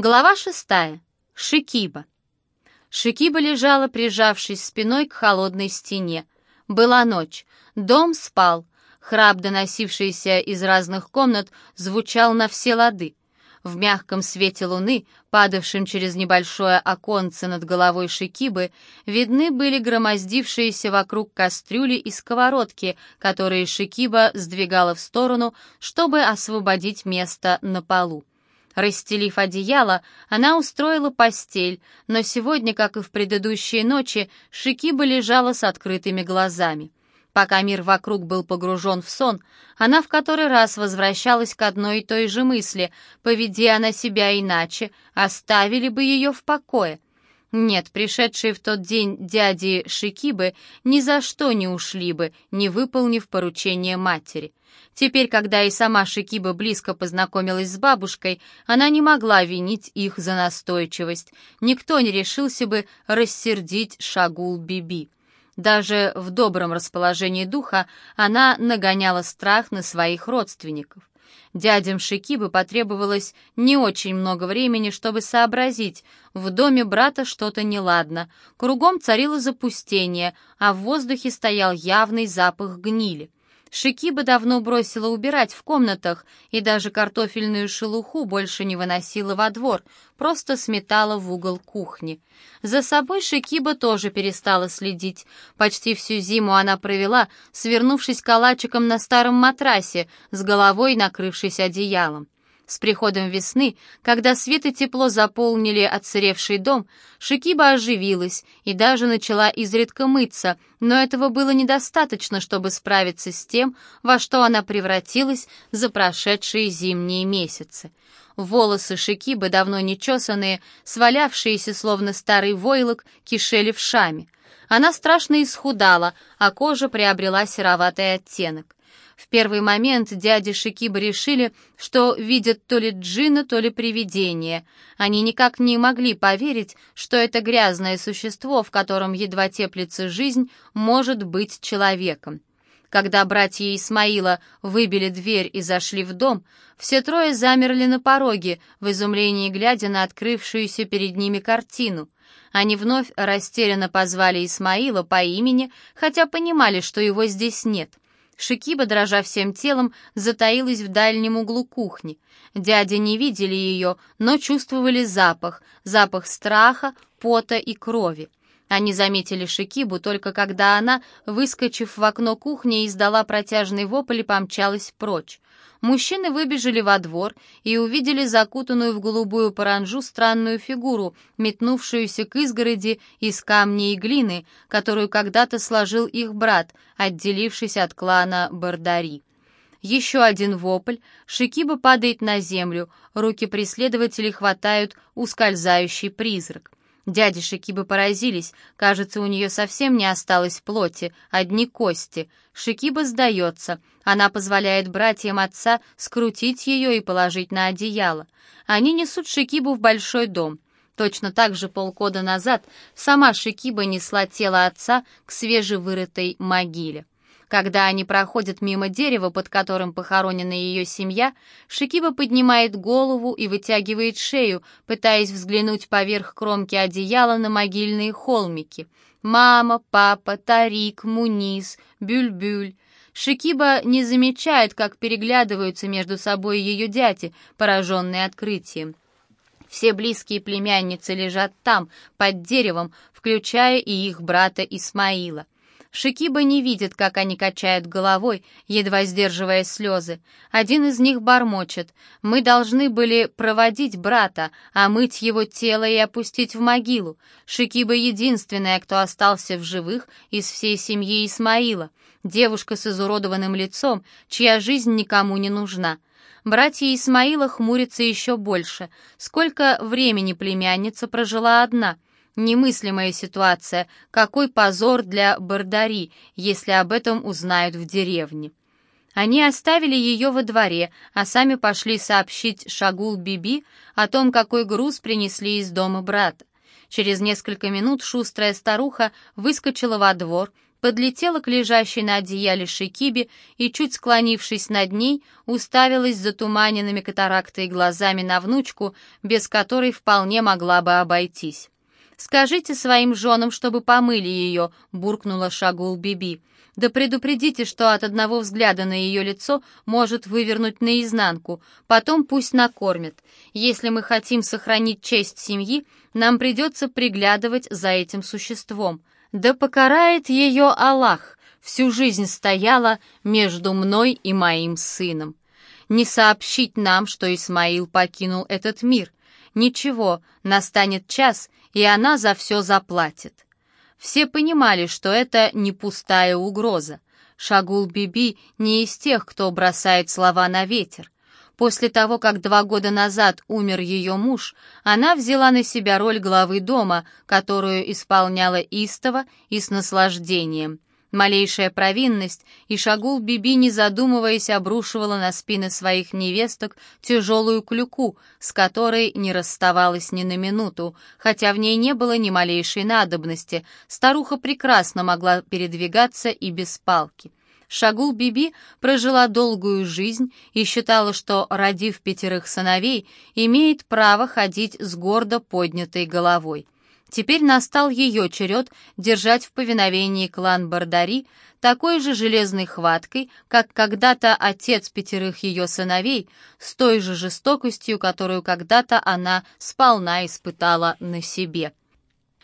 Глава шестая. Шикиба. Шикиба лежала, прижавшись спиной к холодной стене. Была ночь. Дом спал. Храп, доносившийся из разных комнат, звучал на все лады. В мягком свете луны, падавшем через небольшое оконце над головой Шикибы, видны были громоздившиеся вокруг кастрюли и сковородки, которые Шикиба сдвигала в сторону, чтобы освободить место на полу. Расстелив одеяло, она устроила постель, но сегодня, как и в предыдущие ночи, Шикиба лежала с открытыми глазами. Пока мир вокруг был погружен в сон, она в который раз возвращалась к одной и той же мысли, поведи она себя иначе, оставили бы ее в покое — нет, пришедшие в тот день дяди Шикибы ни за что не ушли бы, не выполнив поручение матери. Теперь, когда и сама Шикиба близко познакомилась с бабушкой, она не могла винить их за настойчивость. Никто не решился бы рассердить Шагул Биби. Даже в добром расположении духа она нагоняла страх на своих родственников. Дядям Шикибы потребовалось не очень много времени, чтобы сообразить, в доме брата что-то неладно, кругом царило запустение, а в воздухе стоял явный запах гнили. Шикиба давно бросила убирать в комнатах и даже картофельную шелуху больше не выносила во двор, просто сметала в угол кухни. За собой Шикиба тоже перестала следить. Почти всю зиму она провела, свернувшись калачиком на старом матрасе, с головой накрывшись одеялом. С приходом весны, когда свет и тепло заполнили отсыревший дом, Шикиба оживилась и даже начала изредка мыться, но этого было недостаточно, чтобы справиться с тем, во что она превратилась за прошедшие зимние месяцы. Волосы Шикибы, давно нечесанные, свалявшиеся словно старый войлок, кишели в шаме. Она страшно исхудала, а кожа приобрела сероватый оттенок. В первый момент дяди Шикиба решили, что видят то ли джина, то ли привидение. Они никак не могли поверить, что это грязное существо, в котором едва теплится жизнь, может быть человеком. Когда братья Исмаила выбили дверь и зашли в дом, все трое замерли на пороге, в изумлении глядя на открывшуюся перед ними картину. Они вновь растерянно позвали Исмаила по имени, хотя понимали, что его здесь нет — Шикиба, дрожа всем телом, затаилась в дальнем углу кухни. Дяди не видели ее, но чувствовали запах, запах страха, пота и крови. Они заметили Шикибу только когда она, выскочив в окно кухни, издала протяжный вопль и помчалась прочь. Мужчины выбежали во двор и увидели закутанную в голубую паранжу странную фигуру, метнувшуюся к изгороди из камня и глины, которую когда-то сложил их брат, отделившись от клана Бардари. Еще один вопль, Шикиба падает на землю, руки преследователей хватают ускользающий призрак. Дяди Шикибы поразились, кажется, у нее совсем не осталось плоти, одни кости. Шикиба сдается, она позволяет братьям отца скрутить ее и положить на одеяло. Они несут Шикибу в большой дом. Точно так же полгода назад сама Шикиба несла тело отца к свежевырытой могиле. Когда они проходят мимо дерева, под которым похоронена ее семья, Шикиба поднимает голову и вытягивает шею, пытаясь взглянуть поверх кромки одеяла на могильные холмики. Мама, папа, Тарик, Мунис, Бюльбюль. Шикиба не замечает, как переглядываются между собой ее дяди, пораженные открытием. Все близкие племянницы лежат там, под деревом, включая и их брата Исмаила. Шикиба не видит, как они качают головой, едва сдерживая слезы. Один из них бормочет. «Мы должны были проводить брата, а мыть его тело и опустить в могилу. Шикиба единственная, кто остался в живых из всей семьи Исмаила. Девушка с изуродованным лицом, чья жизнь никому не нужна». Братья Исмаила хмурятся еще больше. Сколько времени племянница прожила одна — Немыслимая ситуация. Какой позор для Бардари, если об этом узнают в деревне. Они оставили ее во дворе, а сами пошли сообщить Шагул Биби о том, какой груз принесли из дома брата. Через несколько минут шустрая старуха выскочила во двор, подлетела к лежащей на одеяле Шикибе и, чуть склонившись над ней, уставилась затуманенными катарактой глазами на внучку, без которой вполне могла бы обойтись. «Скажите своим женам, чтобы помыли ее», — буркнула Шагул Биби. «Да предупредите, что от одного взгляда на ее лицо может вывернуть наизнанку, потом пусть накормят. Если мы хотим сохранить честь семьи, нам придется приглядывать за этим существом. Да покарает ее Аллах, всю жизнь стояла между мной и моим сыном. Не сообщить нам, что Исмаил покинул этот мир. Ничего, настанет час, и она за все заплатит. Все понимали, что это не пустая угроза. Шагул Биби не из тех, кто бросает слова на ветер. После того, как два года назад умер ее муж, она взяла на себя роль главы дома, которую исполняла истово и с наслаждением. Малейшая провинность, и Шагул Биби, не задумываясь, обрушивала на спины своих невесток тяжелую клюку, с которой не расставалась ни на минуту, хотя в ней не было ни малейшей надобности, старуха прекрасно могла передвигаться и без палки. Шагул Биби прожила долгую жизнь и считала, что, родив пятерых сыновей, имеет право ходить с гордо поднятой головой. Теперь настал ее черед держать в повиновении клан Бардари такой же железной хваткой, как когда-то отец пятерых ее сыновей, с той же жестокостью, которую когда-то она сполна испытала на себе.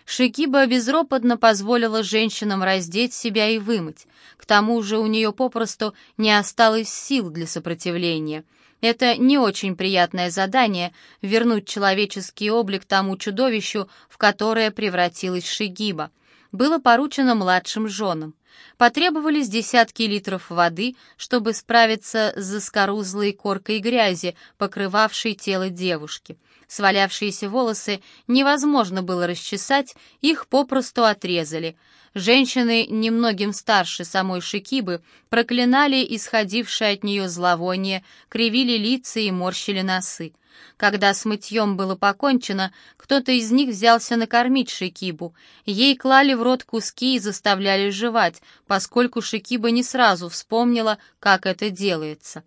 Шикиба безропотно позволила женщинам раздеть себя и вымыть. К тому же у нее попросту не осталось сил для сопротивления. Это не очень приятное задание — вернуть человеческий облик тому чудовищу, в которое превратилась Шигиба. Было поручено младшим женам. Потребовались десятки литров воды, чтобы справиться с заскорузлой коркой грязи, покрывавшей тело девушки. Свалявшиеся волосы невозможно было расчесать, их попросту отрезали. Женщины, немногим старше самой Шикибы, проклинали исходившее от нее зловоние, кривили лица и морщили носы. Когда с мытьем было покончено, кто-то из них взялся накормить Шикибу. Ей клали в рот куски и заставляли жевать, поскольку Шикиба не сразу вспомнила, как это делается.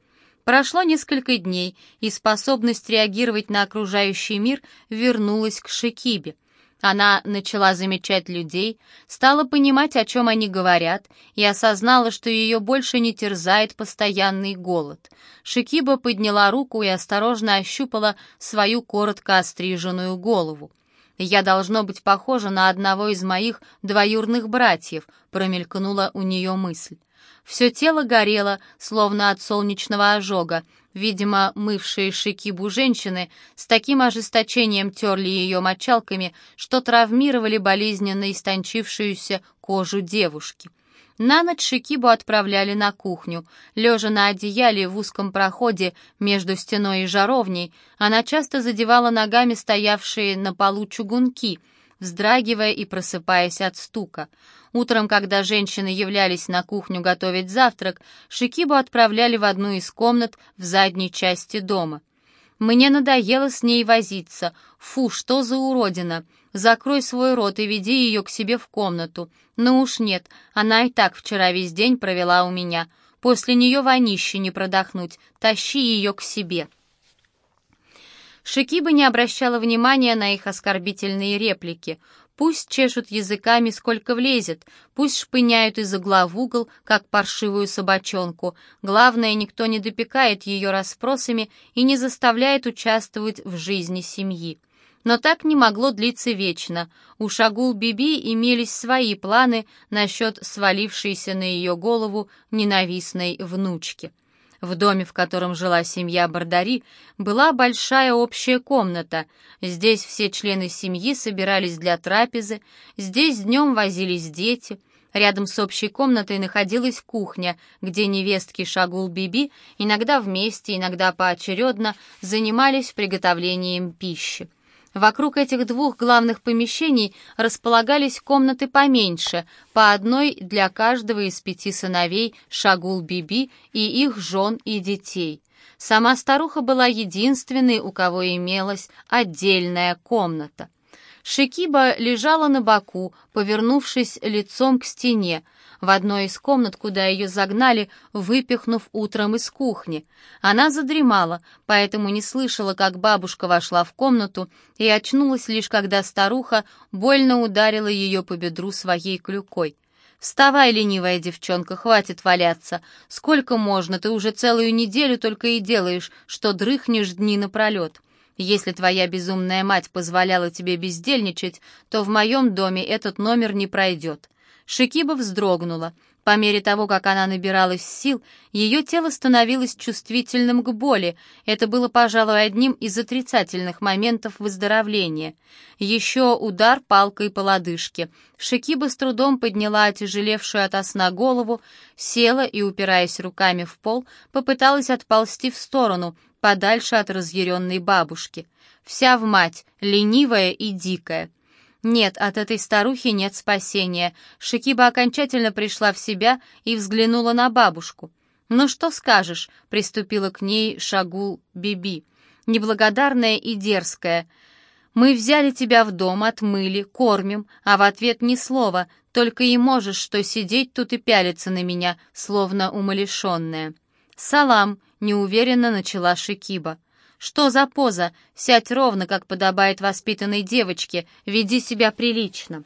Прошло несколько дней, и способность реагировать на окружающий мир вернулась к Шикибе. Она начала замечать людей, стала понимать, о чем они говорят, и осознала, что ее больше не терзает постоянный голод. Шикиба подняла руку и осторожно ощупала свою коротко остриженную голову. «Я должно быть похожа на одного из моих двоюрных братьев», — промелькнула у нее мысль. Все тело горело, словно от солнечного ожога. Видимо, мывшие шикибу женщины с таким ожесточением терли ее мочалками, что травмировали болезненно истончившуюся кожу девушки. На ночь Шикибу отправляли на кухню. Лежа на одеяле в узком проходе между стеной и жаровней, она часто задевала ногами стоявшие на полу чугунки — вздрагивая и просыпаясь от стука. Утром, когда женщины являлись на кухню готовить завтрак, Шикибу отправляли в одну из комнат в задней части дома. «Мне надоело с ней возиться. Фу, что за уродина! Закрой свой рот и веди ее к себе в комнату. Ну уж нет, она и так вчера весь день провела у меня. После нее вонище не продохнуть. Тащи ее к себе». Шикиба не обращала внимания на их оскорбительные реплики. Пусть чешут языками сколько влезет, пусть шпыняют из угла в угол, как паршивую собачонку. Главное, никто не допекает ее расспросами и не заставляет участвовать в жизни семьи. Но так не могло длиться вечно. У Шагул Биби имелись свои планы насчет свалившейся на ее голову ненавистной внучки. В доме, в котором жила семья Бардари, была большая общая комната. Здесь все члены семьи собирались для трапезы, здесь днем возились дети. Рядом с общей комнатой находилась кухня, где невестки Шагул-Биби иногда вместе, иногда поочередно занимались приготовлением пищи. Вокруг этих двух главных помещений располагались комнаты поменьше, по одной для каждого из пяти сыновей Шагул-Биби и их жен и детей. Сама старуха была единственной, у кого имелась отдельная комната. Шикиба лежала на боку, повернувшись лицом к стене. В одной из комнат, куда ее загнали, выпихнув утром из кухни. Она задремала, поэтому не слышала, как бабушка вошла в комнату и очнулась лишь когда старуха больно ударила ее по бедру своей клюкой. «Вставай, ленивая девчонка, хватит валяться. Сколько можно, ты уже целую неделю только и делаешь, что дрыхнешь дни напролет. Если твоя безумная мать позволяла тебе бездельничать, то в моем доме этот номер не пройдет». Шикиба вздрогнула. По мере того, как она набиралась сил, ее тело становилось чувствительным к боли. Это было, пожалуй, одним из отрицательных моментов выздоровления. Еще удар палкой по лодыжке. Шикиба с трудом подняла отяжелевшую от сна голову, села и, упираясь руками в пол, попыталась отползти в сторону, подальше от разъяренной бабушки. Вся в мать, ленивая и дикая. Нет, от этой старухи нет спасения. Шикиба окончательно пришла в себя и взглянула на бабушку. «Ну что скажешь?» — приступила к ней Шагул Биби. «Неблагодарная и дерзкая. Мы взяли тебя в дом, отмыли, кормим, а в ответ ни слова, только и можешь что сидеть тут и пялиться на меня, словно умалишенная». «Салам», — неуверенно начала Шикиба. «Что за поза? Сядь ровно, как подобает воспитанной девочке, веди себя прилично».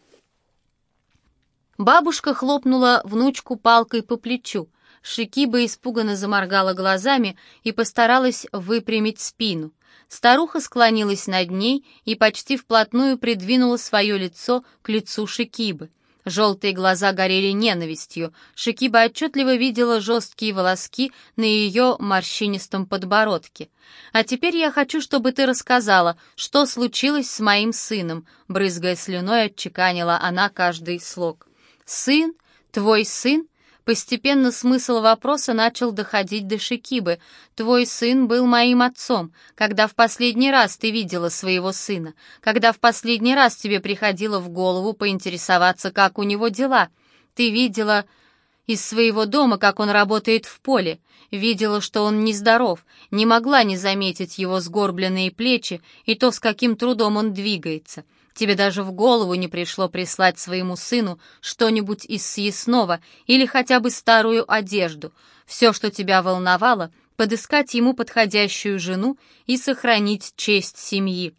Бабушка хлопнула внучку палкой по плечу. Шикиба испуганно заморгала глазами и постаралась выпрямить спину. Старуха склонилась над ней и почти вплотную придвинула свое лицо к лицу Шикибы. Желтые глаза горели ненавистью. Шикиба отчетливо видела жесткие волоски на ее морщинистом подбородке. «А теперь я хочу, чтобы ты рассказала, что случилось с моим сыном», брызгая слюной, отчеканила она каждый слог. «Сын? Твой сын? Постепенно смысл вопроса начал доходить до Шикибы. «Твой сын был моим отцом. Когда в последний раз ты видела своего сына? Когда в последний раз тебе приходило в голову поинтересоваться, как у него дела? Ты видела из своего дома, как он работает в поле, видела, что он нездоров, не могла не заметить его сгорбленные плечи и то, с каким трудом он двигается». Тебе даже в голову не пришло прислать своему сыну что-нибудь из съестного или хотя бы старую одежду. Все, что тебя волновало, подыскать ему подходящую жену и сохранить честь семьи.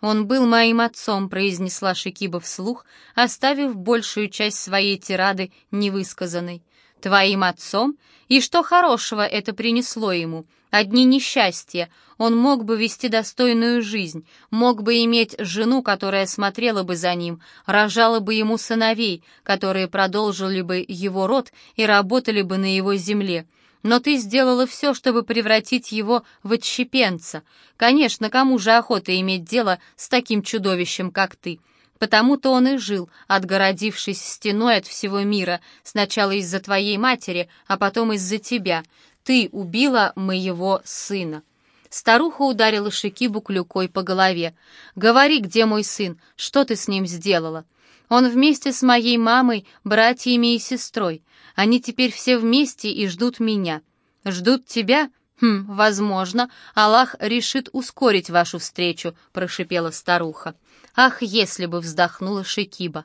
«Он был моим отцом», — произнесла Шикиба вслух, оставив большую часть своей тирады невысказанной. «Твоим отцом? И что хорошего это принесло ему? Одни несчастья. Он мог бы вести достойную жизнь, мог бы иметь жену, которая смотрела бы за ним, рожала бы ему сыновей, которые продолжили бы его род и работали бы на его земле. Но ты сделала все, чтобы превратить его в отщепенца. Конечно, кому же охота иметь дело с таким чудовищем, как ты?» Потому-то он и жил, отгородившись стеной от всего мира, сначала из-за твоей матери, а потом из-за тебя. Ты убила моего сына». Старуха ударила Шикибу клюкой по голове. «Говори, где мой сын? Что ты с ним сделала?» «Он вместе с моей мамой, братьями и сестрой. Они теперь все вместе и ждут меня». «Ждут тебя?» «Хм, возможно, Аллах решит ускорить вашу встречу», — прошипела старуха. «Ах, если бы!» — вздохнула Шикиба.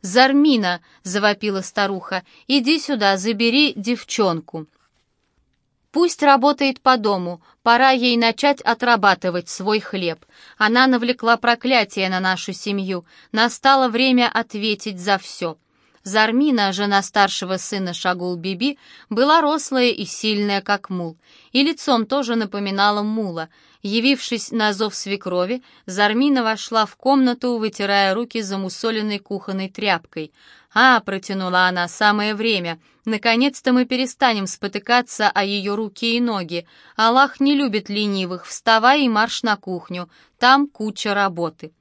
«Зармина!» — завопила старуха. «Иди сюда, забери девчонку». Пусть работает по дому, пора ей начать отрабатывать свой хлеб. Она навлекла проклятие на нашу семью, настало время ответить за все. Зармина, жена старшего сына Шагул-Биби, была рослая и сильная, как мул, и лицом тоже напоминала мула. Явившись на зов свекрови, Зармина вошла в комнату, вытирая руки замусоленной кухонной тряпкой. «А», — протянула она, — «самое время. Наконец-то мы перестанем спотыкаться о ее руки и ноги. Аллах не любит ленивых. Вставай и марш на кухню. Там куча работы».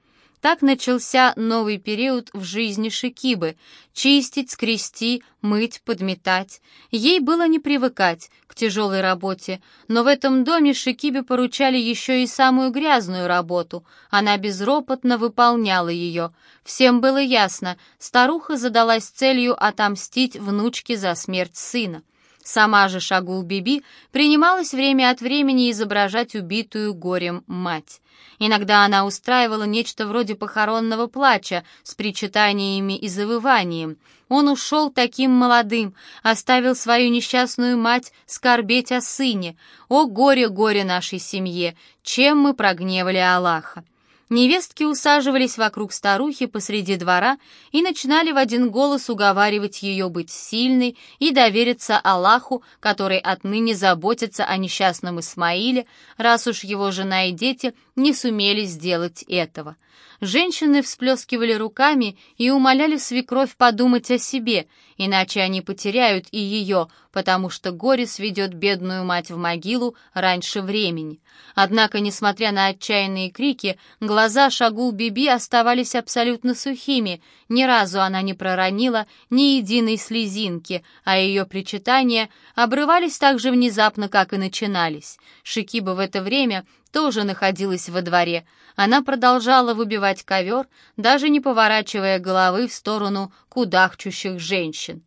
Так начался новый период в жизни Шикибы. Чистить, скрести, мыть, подметать. Ей было не привыкать к тяжелой работе, но в этом доме Шикибе поручали еще и самую грязную работу. Она безропотно выполняла ее. Всем было ясно, старуха задалась целью отомстить внучке за смерть сына. Сама же Шагул-Биби принималась время от времени изображать убитую горем мать. Иногда она устраивала нечто вроде похоронного плача с причитаниями и завыванием. Он ушел таким молодым, оставил свою несчастную мать скорбеть о сыне. О горе, горе нашей семье! Чем мы прогневали Аллаха! Невестки усаживались вокруг старухи посреди двора и начинали в один голос уговаривать ее быть сильной и довериться Аллаху, который отныне заботится о несчастном Исмаиле, раз уж его жена и дети не сумели сделать этого. Женщины всплескивали руками и умоляли свекровь подумать о себе, иначе они потеряют и ее, потому что горе сведет бедную мать в могилу раньше времени. Однако, несмотря на отчаянные крики, глаза Шагул-Биби оставались абсолютно сухими, ни разу она не проронила ни единой слезинки, а ее причитания обрывались так же внезапно, как и начинались. Шикиба в это время тоже находилась во дворе. Она продолжала выбивать ковер, даже не поворачивая головы в сторону кудахчущих женщин.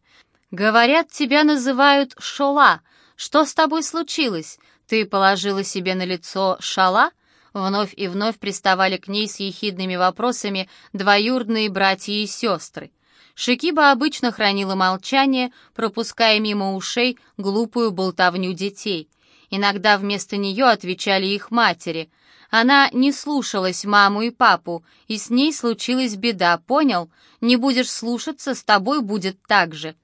«Говорят, тебя называют Шола. Что с тобой случилось? Ты положила себе на лицо шала?» Вновь и вновь приставали к ней с ехидными вопросами двоюродные братья и сестры. Шикиба обычно хранила молчание, пропуская мимо ушей глупую болтовню детей. Иногда вместо нее отвечали их матери. Она не слушалась маму и папу, и с ней случилась беда, понял? Не будешь слушаться, с тобой будет так же.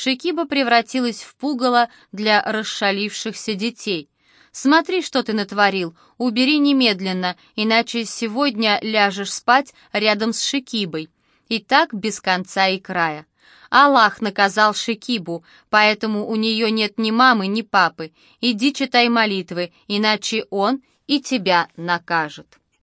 Шикиба превратилась в пугало для расшалившихся детей. «Смотри, что ты натворил, убери немедленно, иначе сегодня ляжешь спать рядом с Шикибой». И так без конца и края. Аллах наказал Шикибу, поэтому у нее нет ни мамы, ни папы. Иди читай молитвы, иначе он и тебя накажет.